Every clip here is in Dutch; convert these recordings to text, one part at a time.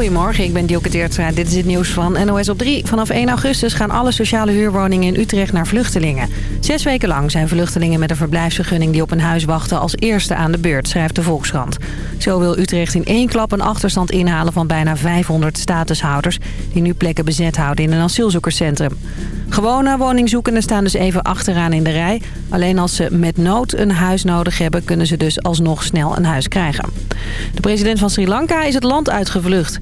Goedemorgen, ik ben Dielke Teertstra. Dit is het nieuws van NOS op 3. Vanaf 1 augustus gaan alle sociale huurwoningen in Utrecht naar vluchtelingen. Zes weken lang zijn vluchtelingen met een verblijfsvergunning die op een huis wachten als eerste aan de beurt, schrijft de Volkskrant. Zo wil Utrecht in één klap een achterstand inhalen van bijna 500 statushouders... die nu plekken bezet houden in een asielzoekerscentrum. Gewone woningzoekenden staan dus even achteraan in de rij. Alleen als ze met nood een huis nodig hebben... kunnen ze dus alsnog snel een huis krijgen. De president van Sri Lanka is het land uitgevlucht.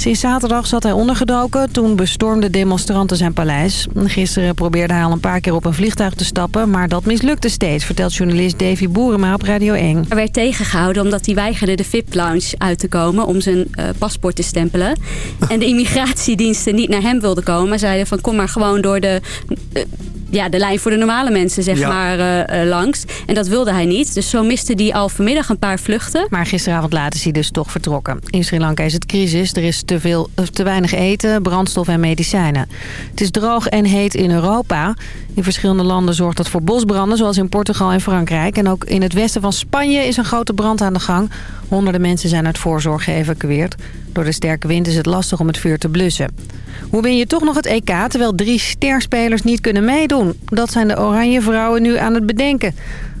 Sinds zaterdag zat hij ondergedoken. Toen bestormden demonstranten zijn paleis. Gisteren probeerde hij al een paar keer op een vliegtuig te stappen... maar dat mislukte steeds, vertelt journalist Davy Boerema op Radio 1. Hij werd tegengehouden omdat hij weigerde de VIP-lounge uit te komen... om zijn uh, paspoort te stempelen. En de immigratiediensten niet naar hem wilden komen. Zeiden van kom maar gewoon door de... Uh, ja, de lijn voor de normale mensen zeg maar uh, uh, langs. En dat wilde hij niet. Dus zo miste hij al vanmiddag een paar vluchten. Maar gisteravond laat is hij dus toch vertrokken. In Sri Lanka is het crisis. Er is te, veel, te weinig eten, brandstof en medicijnen. Het is droog en heet in Europa. In verschillende landen zorgt dat voor bosbranden, zoals in Portugal en Frankrijk. En ook in het westen van Spanje is een grote brand aan de gang. Honderden mensen zijn uit voorzorg geëvacueerd. Door de sterke wind is het lastig om het vuur te blussen. Hoe win je toch nog het EK terwijl drie sterspelers niet kunnen meedoen? Dat zijn de Oranje Vrouwen nu aan het bedenken.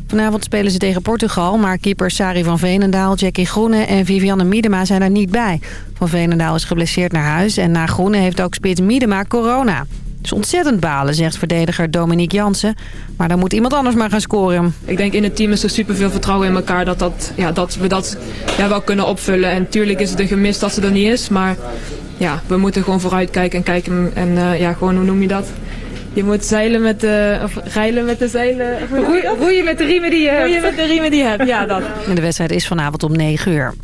Vanavond spelen ze tegen Portugal, maar keeper Sari van Veenendaal, Jackie Groene en Vivianne Miedema zijn er niet bij. Van Veenendaal is geblesseerd naar huis en na Groene heeft ook spits Miedema corona. Het is ontzettend balen, zegt verdediger Dominique Jansen. Maar dan moet iemand anders maar gaan scoren. Ik denk in het team is er superveel vertrouwen in elkaar dat, dat, ja, dat we dat ja, wel kunnen opvullen. En tuurlijk is het een gemis dat ze er niet is, maar ja, we moeten gewoon vooruit kijken en kijken en uh, ja, gewoon hoe noem je dat? Je moet zeilen met de, of rijlen met de zeilen. Roeien met de riemen die je hebt. Roeien met de riemen die je hebt, ja dat. En de wedstrijd is vanavond om 9 uur.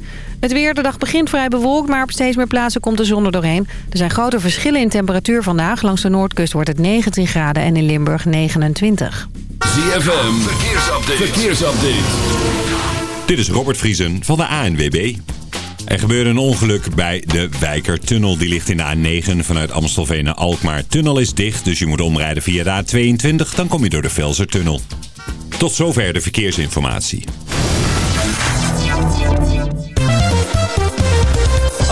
Het weer, de dag begint vrij bewolkt, maar op steeds meer plaatsen komt de zon er doorheen. Er zijn grote verschillen in temperatuur vandaag. Langs de noordkust wordt het 19 graden en in Limburg 29. ZFM, verkeersupdate. verkeersupdate. Dit is Robert Vriesen van de ANWB. Er gebeurde een ongeluk bij de Wijkertunnel. Die ligt in de A9 vanuit Amstelveen naar Alkmaar. Tunnel is dicht, dus je moet omrijden via de A22. Dan kom je door de Velsertunnel. Tot zover de verkeersinformatie.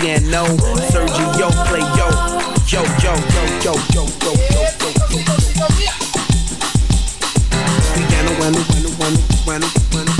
Piano. Sergio play yo, yo, yo, yo, yo, yo, yo, yo, yo. Piano, bueno, bueno, bueno, bueno.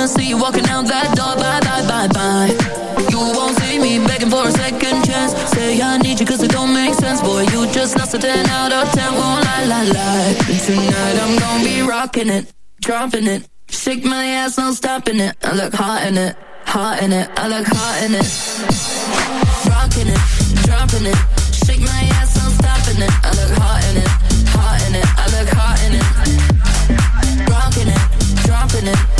Wanna see you walking out that door. Bye, bye, bye, bye. You won't see me begging for a second chance. Say I need you cause it don't make sense. Boy, you just lost a 10 out of 10. Won't lie, lie, lie. Tonight I'm gonna be rocking it, dropping it. Shake my ass, no stopping it. I look hot in it, hot in it. I look hot in it. Rocking it, dropping it. Shake my ass, no stopping it. I look hot in it, hot in it. I look hot in it. Rocking it, dropping it.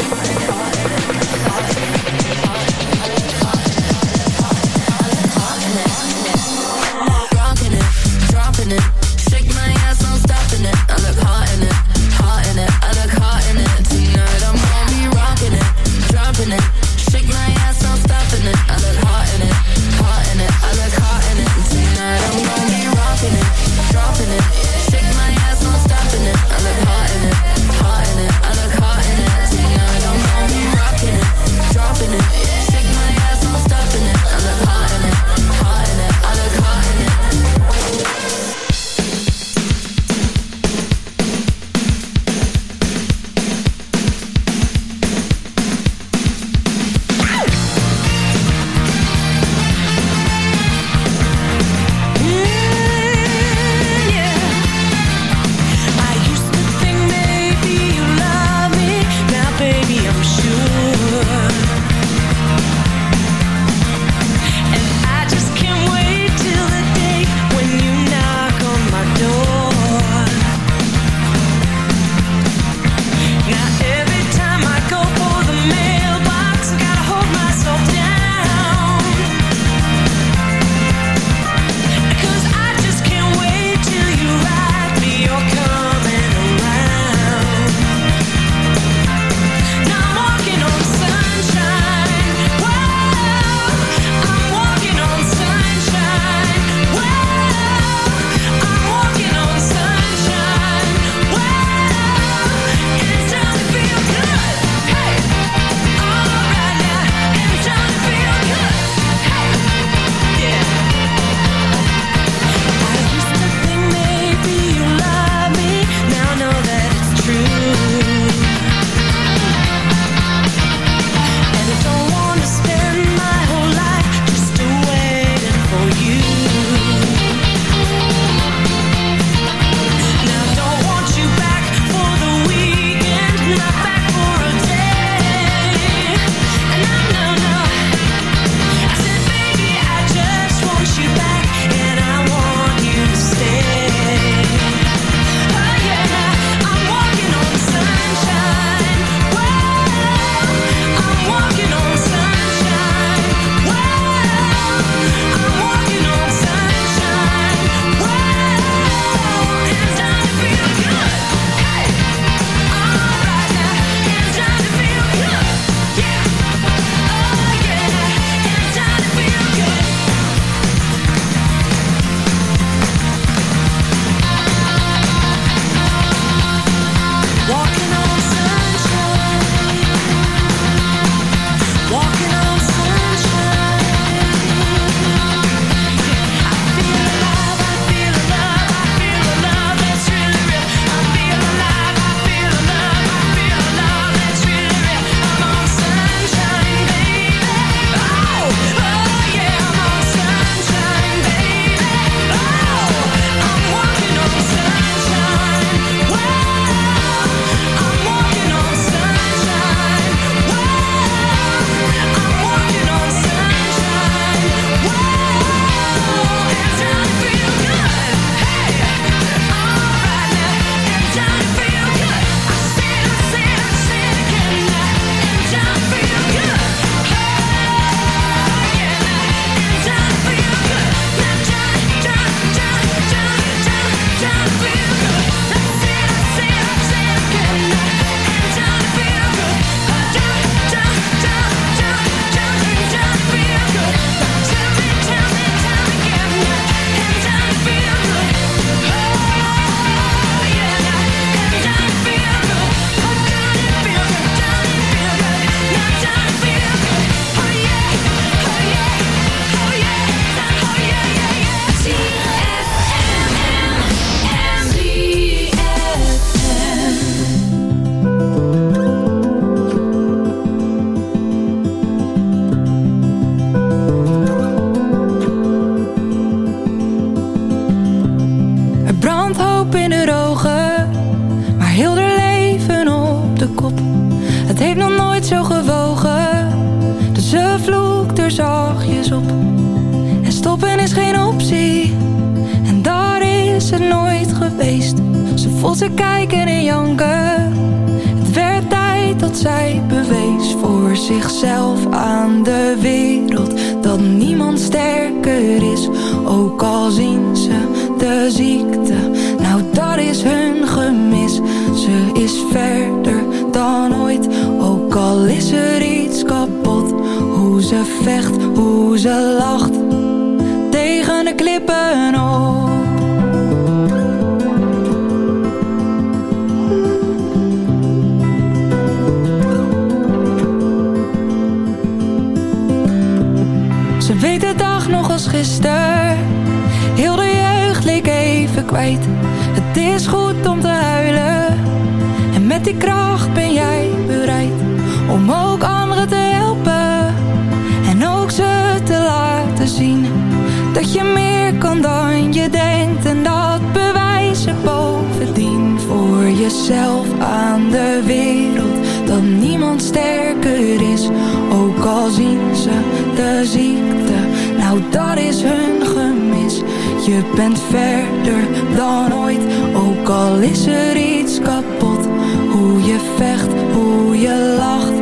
dat is hun gemis. Je bent verder dan ooit, ook al is er iets kapot. Hoe je vecht, hoe je lacht,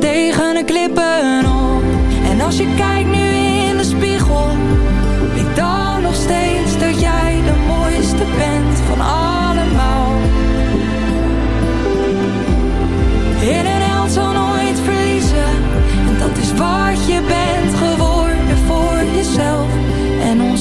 tegen de klippen op. En als je kijkt nu in de spiegel, weet dan nog steeds dat jij de mooiste bent van allemaal. In een zal nooit verliezen, en dat is wat je bent geworden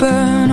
burn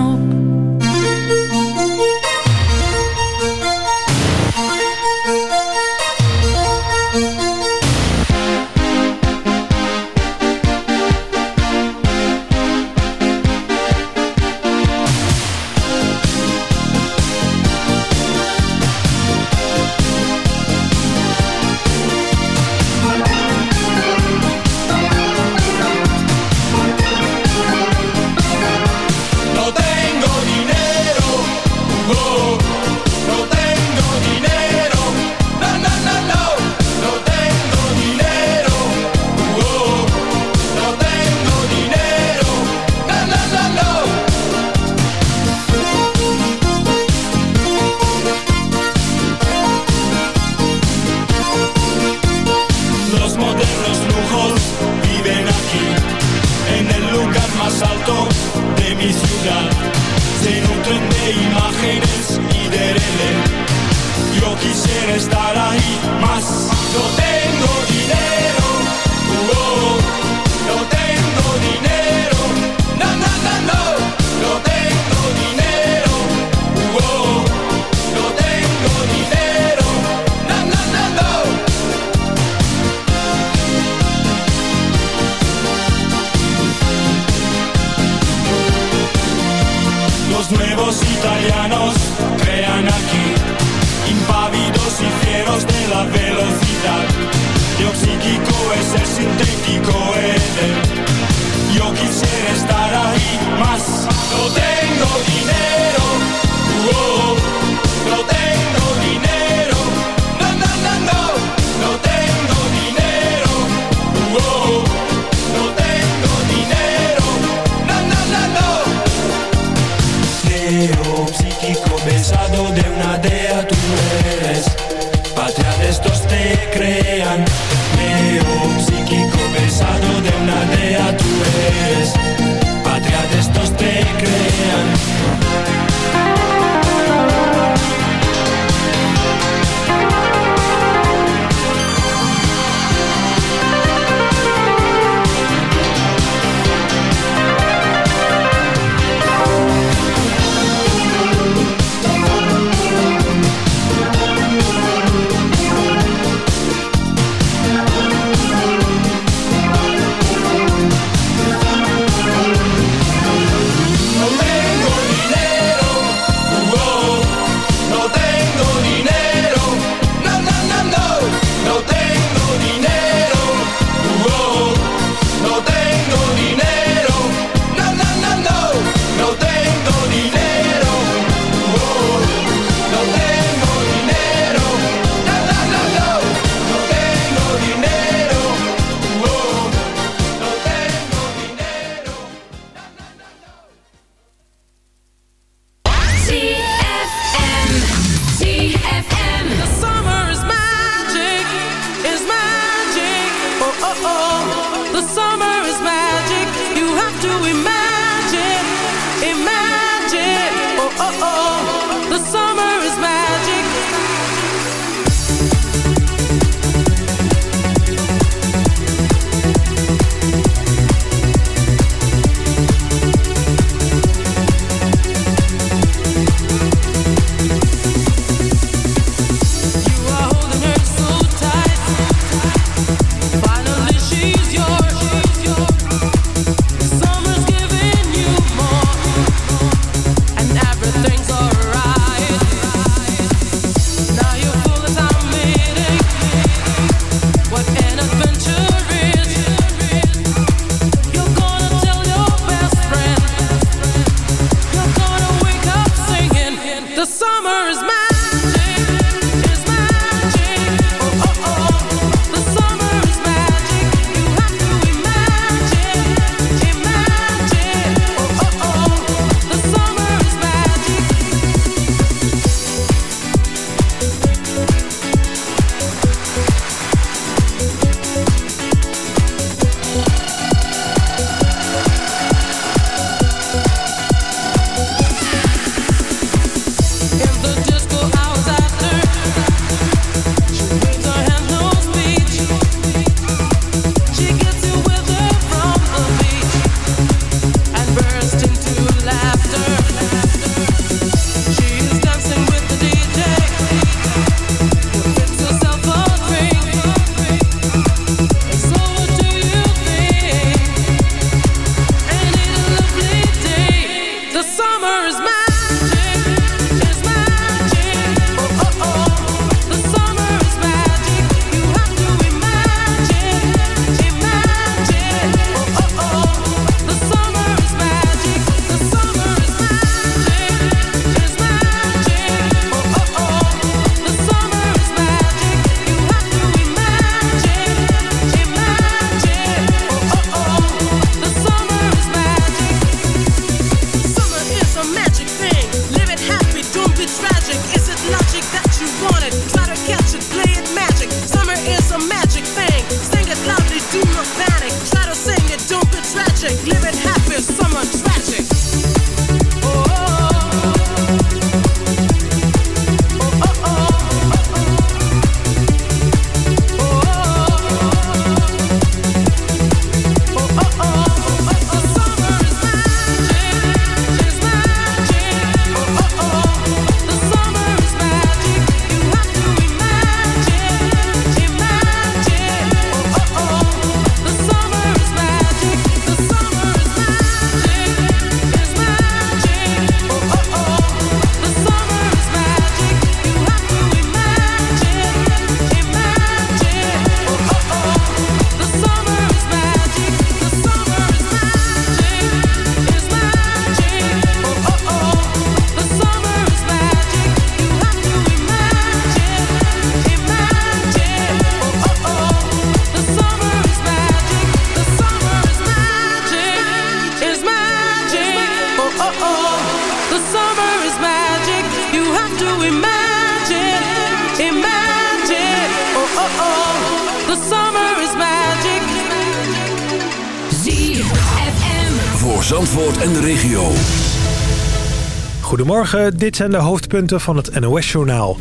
Dit zijn de hoofdpunten van het NOS-journaal.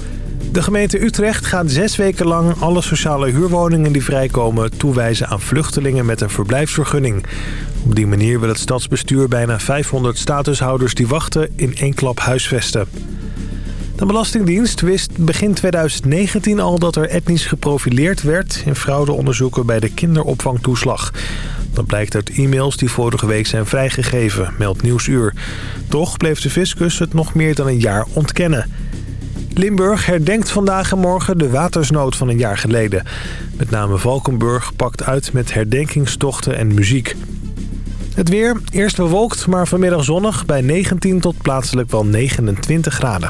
De gemeente Utrecht gaat zes weken lang alle sociale huurwoningen die vrijkomen... toewijzen aan vluchtelingen met een verblijfsvergunning. Op die manier wil het stadsbestuur bijna 500 statushouders die wachten in één klap huisvesten. De Belastingdienst wist begin 2019 al dat er etnisch geprofileerd werd... in fraudeonderzoeken bij de kinderopvangtoeslag. Dat blijkt uit e-mails die vorige week zijn vrijgegeven, meldt Nieuwsuur. Toch bleef de fiscus het nog meer dan een jaar ontkennen. Limburg herdenkt vandaag en morgen de watersnood van een jaar geleden. Met name Valkenburg pakt uit met herdenkingstochten en muziek. Het weer, eerst bewolkt, maar vanmiddag zonnig bij 19 tot plaatselijk wel 29 graden.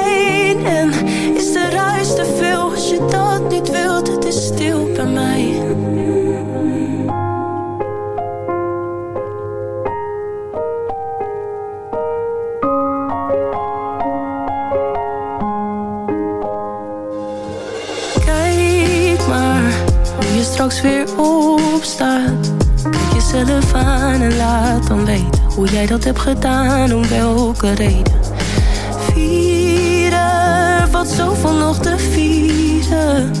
Kijk maar hoe je straks weer opstaat. Kijk jezelf aan en laat dan weten hoe jij dat hebt gedaan, om welke reden. Vieren wat zo van nog te vieren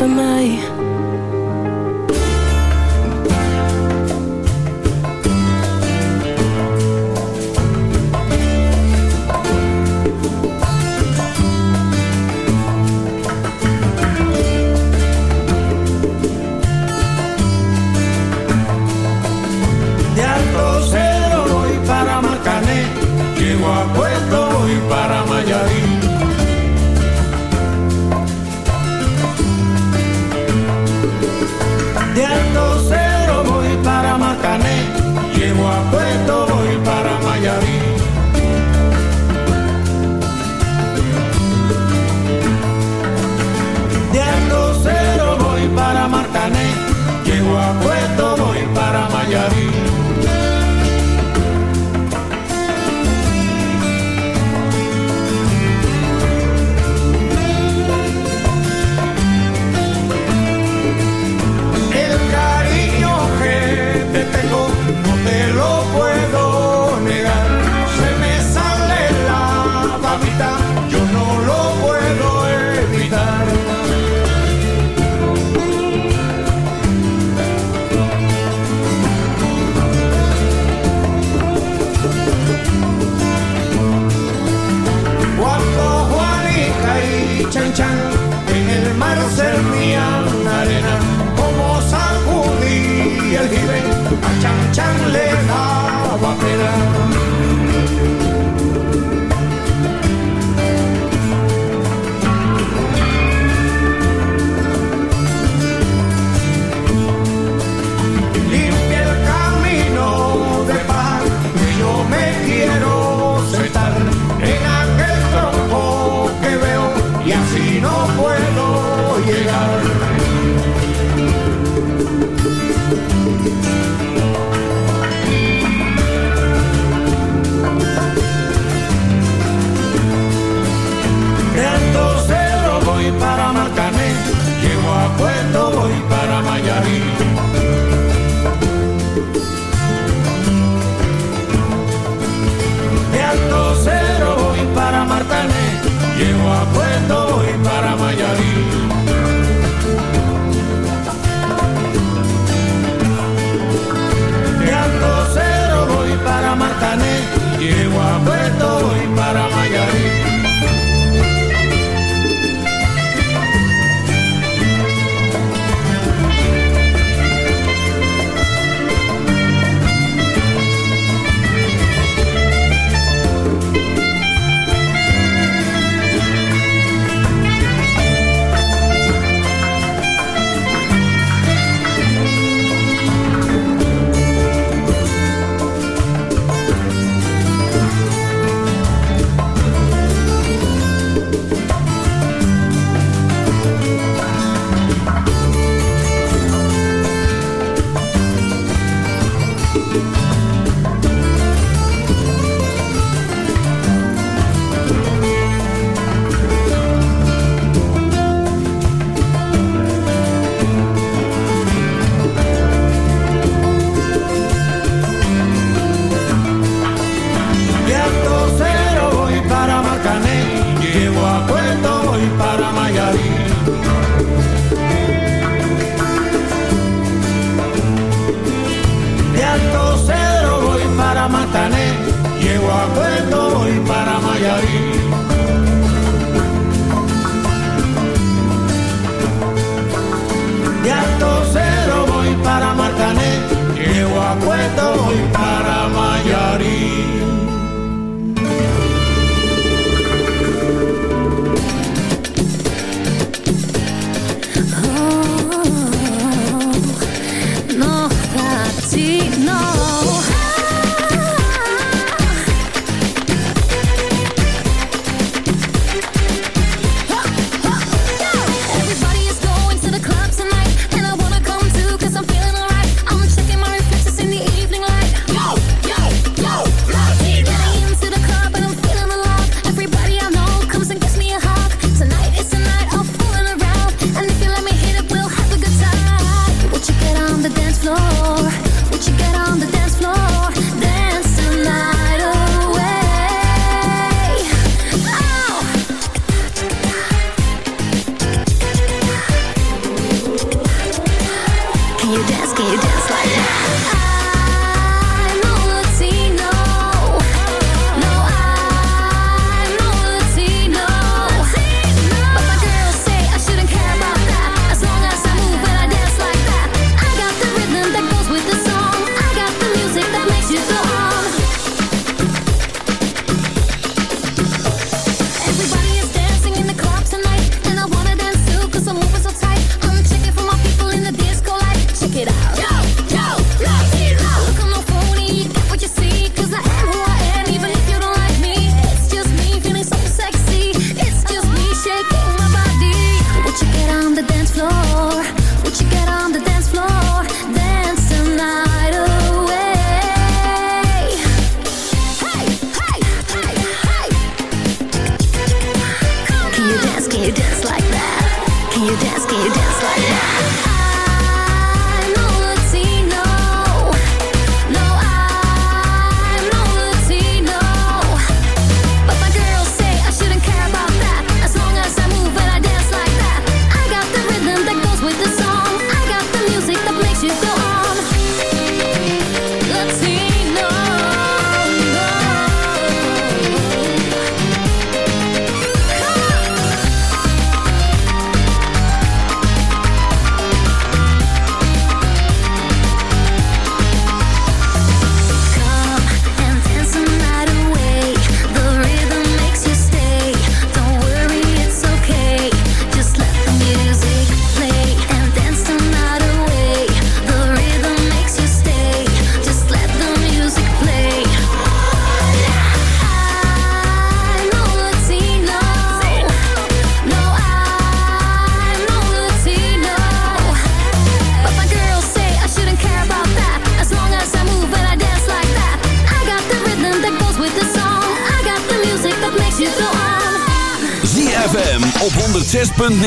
bij mij Puerto voy para Mayarín.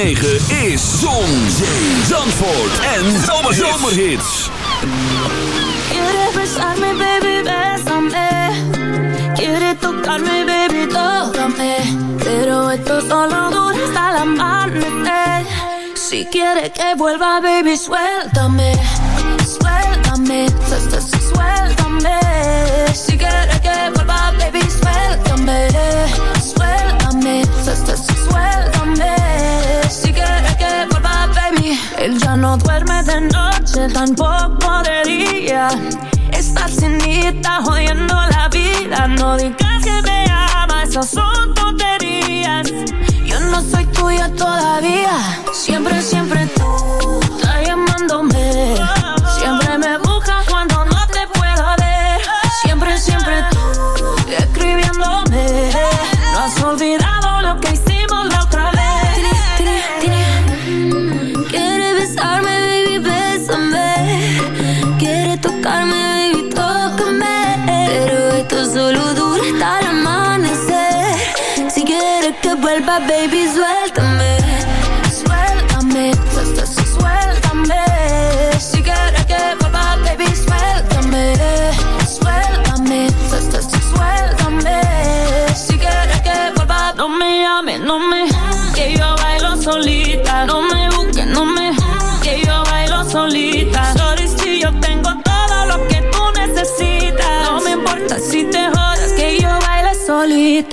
is Zon, Zee, Zandvoort en zomerhit. estás jodiendo la vida. No digas que me amas, esas son tonterías. Yo no soy tuya todavía.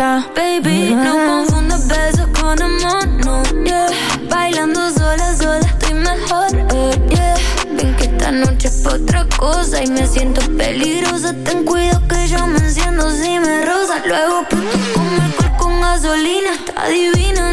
Baby, no confundas besos con amor, no, yeah. Bailando sola, sola estoy mejor, eh, yeah. Ven que esta noche es pa otra cosa y me siento peligrosa. Ten cuidado que yo me enciendo si me rosa. Luego puto con alcohol con gasolina, está divina,